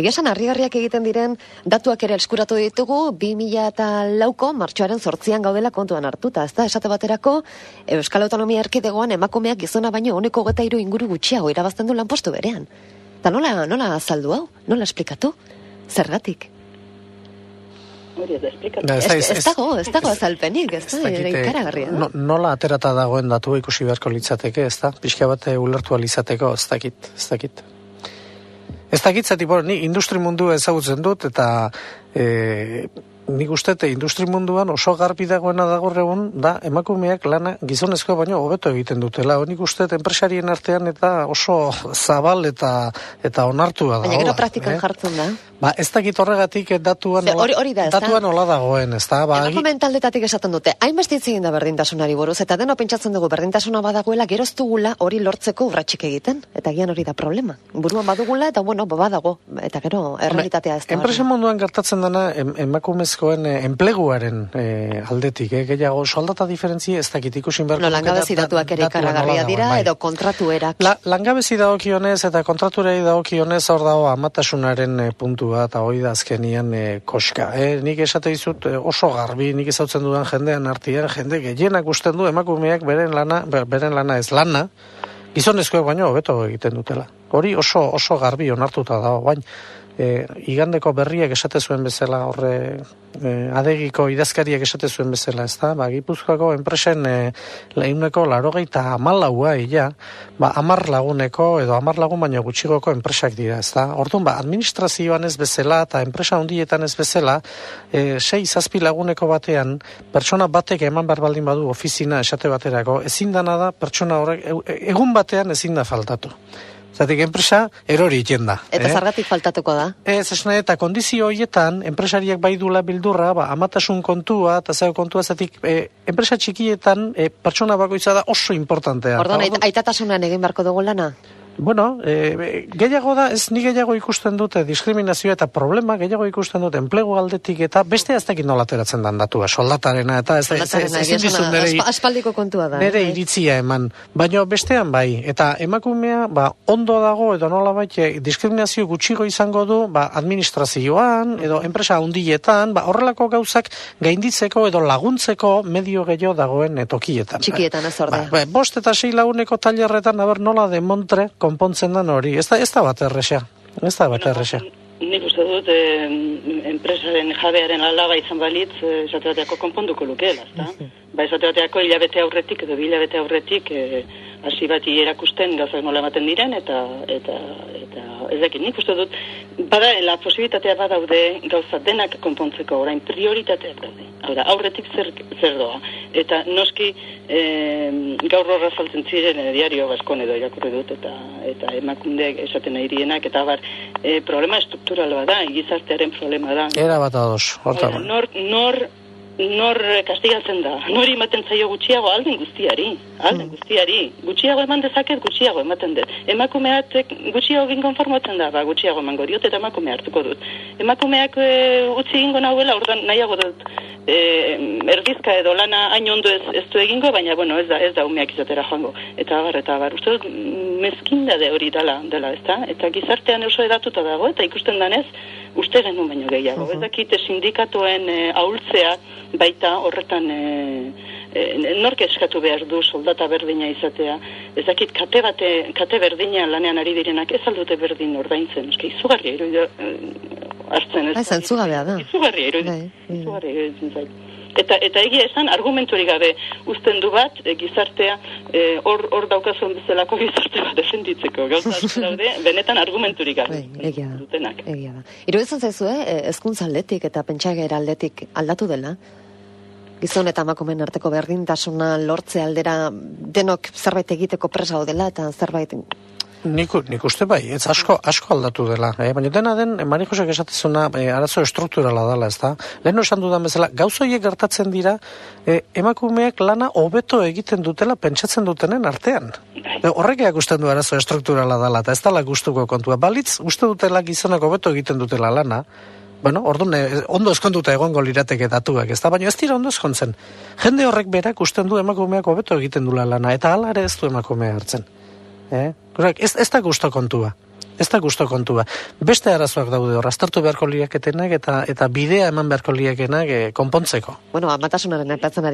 Egia esan, harri-harriak egiten diren datuak ere eskuratu ditugu, 2000 eta lauko martxoaren sortzian gaudela kontuan hartuta. Ez da, esate baterako, Euskal Autonomia Erkidegoan emakumeak gizona baino honeko geta iru inguru gutxiago irabazten du lanpostu berean. Eta nola, nola azaldu hau? Nola esplikatu? Zergatik? Da ez Ez, ez dago, ez dago azalpenik, ez da, ikaragarria. no- Nola aterata dagoen datu ikusi beharko litzateke, ez da? Pixka bat eh, ulertu alizateko, ez dakit, ez dakit. Ez dakit, zati, ni industri mundu ezagutzen dut, eta e, nik uste, te, industri munduan oso garbi dagoena dago egun, da, emakumeak lana gizonezko baino hobeto egiten dutela. Nik uste, enpresarien artean eta oso zabal eta eta onartua Baina dagoela. gero praktikan eh? jartzen da. Ba, ez dakit horregatik datuan, Ze, hori- hori da, ez da? datuan hola dagoen, ez da? Ba, agi- Emakumeen taldetatik esaten dute, hainbeste hitz egin da berdintasunari buruz, eta deno pentsatzen dugu berdintasuna badagoela, geroztugula hori lortzeko urratxik egiten, eta gian hori da problema. Buruan badugula, eta bueno, ba, badago, eta gero, errealitatea ez da. Enpresen hori. munduan gertatzen dena em, emakumezkoen eh, enpleguaren eh, aldetik, eh, gehiago soldata diferentzi ez dakit ikusin beharko. No, langabezi da- datuak ere ikaragarria dira, bai. edo kontratuerak. La, langabezi dagokionez eta kontraturei dagokionez hor dago amatasunaren eh, puntua eta hori da azkenian eh, koska. Eh, nik esate dizut oso garbi, nik ezautzen dudan jendean artean, jende gehienak usten du emakumeak beren lana, be- beren lana ez lana, gizonezkoek baino hobeto egiten dutela. Hori oso oso garbi onartuta dago, baina e, igandeko berriak esate zuen bezala horre e, adegiko idazkariak esate zuen bezala, ez da? Ba, Gipuzkoako enpresen e, lehuneko larogeita amalaua ia, ba, amar laguneko edo amar lagun baino gutxigoko enpresak dira, ez da? Orduan, ba, administrazioan ez bezala eta enpresa handietan ez bezala, e, sei zazpi laguneko batean, pertsona batek eman behar baldin badu ofizina esate baterako, ezin dana da pertsona horrek, e- egun batean ezin da faltatu. Zatik, enpresa erori iten da. Eta eh? zargatik faltatuko da. Ez, esna eta kondizio horietan, enpresariak bai dula bildurra, ba, amatasun kontua, eta zeo kontua zatik, e, enpresa txikietan, e, pertsona bakoitza da oso importantea. Orduan, ait, aitatasunan egin beharko dugu lana? Bueno, e, gehiago da, ez ni gehiago ikusten dute diskriminazioa eta problema, gehiago ikusten dute enplegu aldetik eta beste ez dakit nola ateratzen dan datua, soldatarena eta ez, ez, ez, esana, nire- aspa- aspaldiko kontua da. Nere bai. iritzia eman, baina bestean bai, eta emakumea ba, ondo dago edo nola diskriminazio gutxigo izango du ba, administrazioan edo enpresa handietan, ba, horrelako gauzak gainditzeko edo laguntzeko medio gehiago dagoen eh, tokietan. Txikietan ez ordea. Ba, ba, bost eta sei laguneko tailerretan, aber nola demontre konpontzen dan hori. Ez da, ez da bat erresa. Ez da bat erresa. Nik uste dut, eh, enpresaren jabearen alaba izan balitz, eh, esate bateako konponduko lukeela, ezta? Ba, esate bateako hilabete aurretik edo hilabete aurretik eh, hasi bati erakusten gauzak nola ematen diren, eta, eta, eta ez dakit, nik uste dut, bada, la posibilitatea badaude gauza denak konpontzeko, orain prioritateak daude. Da, aurretik zer, zer doa. Eta noski eh, gaur horra saltzen ziren eh, diario baskon edo irakurri dut, eta, eta emakundeak esaten nahi dienak, eta bar, eh, problema estruktural bada, gizartearen problema da. Era bat ados. Oida, nor, nor, nor eh, kastigatzen da. Nori ematen zaio gutxiago alden guztiari. Alden guztiari. Gutxiago eman dezaket, gutxiago ematen dut. Emakumeak gutxiago egin konformatzen da, ba, gutxiago emango diot eta emakume hartuko dut. Emakumeak e, utzi egingo nahuela, orduan nahiago dut e, erdizka edo lana hain ondo ez, ez du egingo, baina bueno, ez da, ez da umeak izatera joango. Eta abar, eta abar. Uste dut, mm, mezkindade hori dela, dela ezta? Eta gizartean oso edatuta dago, eta ikusten danez, uste genuen baino gehiago. Ez dakite sindikatuen e, ahultzea baita horretan e, e, nork eskatu behar du soldata berdina izatea. Ez dakit kate, bate, kate berdina lanean ari direnak ez aldute berdin ordaintzen. Eske e, hartzen ez. Bai, zentzugabea da. Izugarria Bai, iruditzen. bai. Izugarria iruditzen zait. Eta, eta egia esan, argumenturik gabe uzten du bat, e, gizartea, e, hor hor daukazuen bezalako gizarte bat defenditzeko. Gauza daude, benetan argumenturik gabe. Bai, egia da. Dutenak. Egia da. Iruditzen zaizu, eh, hezkuntza aldetik eta pentsagera aldetik aldatu dela? Gizon eta emakumeen arteko berdintasuna lortze aldera denok zerbait egiteko presa gaudela eta zerbait Nik, nik uste bai, ez asko, asko aldatu dela. Eh? Baina dena den, eh, Mari Josek esatezuna eh, arazo estrukturala dela, ez da? Lehen esan dudan bezala, gauzoiek gertatzen dira, eh, emakumeak lana hobeto egiten dutela pentsatzen dutenen artean. Eh, horrek erakusten du arazo estrukturala dela, eta ez dela gustuko kontua. Balitz, uste dutela gizonak hobeto egiten dutela lana, Bueno, orduan, eh, ondo eskonduta egongo lirateke datuak, ez da? Baina ez dira ondo eskontzen. Jende horrek berak usten du emakumeak hobeto egiten dula lana, eta hala ere ez du emakumea hartzen. Eh? Ez, ez da gusto kontua. ez da gusto kontua. Beste arazoak daude hor, aztertu beharko liaketenak eta eta bidea eman beharko liakenak eh, konpontzeko. Bueno, amatasunaren aipatzen ari